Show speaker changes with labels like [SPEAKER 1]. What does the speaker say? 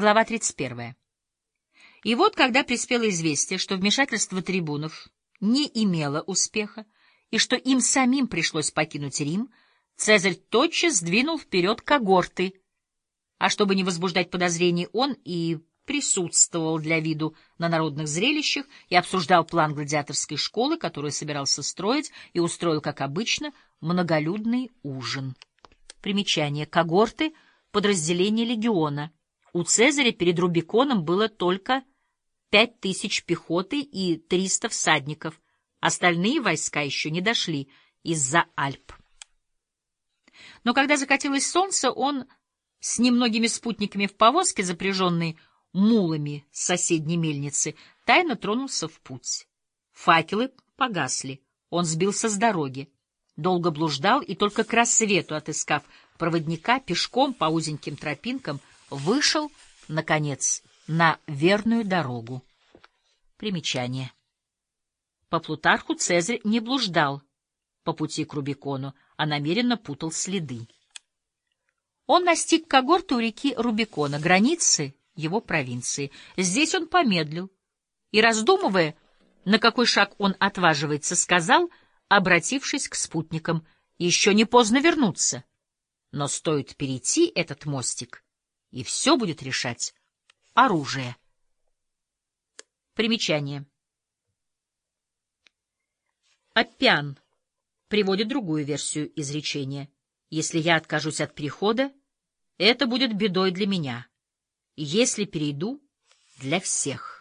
[SPEAKER 1] Глава 31. И вот, когда приспело известие, что вмешательство трибунов не имело успеха, и что им самим пришлось покинуть Рим, Цезарь тотчас сдвинул вперед когорты, а чтобы не возбуждать подозрений, он и присутствовал для виду на народных зрелищах и обсуждал план гладиаторской школы, которую собирался строить, и устроил, как обычно, многолюдный ужин. Примечание. Когорты — подразделение легиона. У Цезаря перед Рубиконом было только пять тысяч пехоты и триста всадников. Остальные войска еще не дошли из-за Альп. Но когда закатилось солнце, он с немногими спутниками в повозке, запряженной мулами соседней мельницы, тайно тронулся в путь. Факелы погасли, он сбился с дороги, долго блуждал и только к рассвету, отыскав проводника, пешком по узеньким тропинкам, вышел, наконец, на верную дорогу. Примечание. По Плутарху Цезарь не блуждал по пути к Рубикону, а намеренно путал следы. Он настиг когорту у реки Рубикона, границы его провинции. Здесь он помедлил и, раздумывая, на какой шаг он отваживается, сказал, обратившись к спутникам, «Еще не поздно вернуться, но стоит перейти этот мостик, и все будет решать оружие». Примечание. Аппиан приводит другую версию изречения. «Если я откажусь от перехода, это будет бедой для меня» если перейду для всех.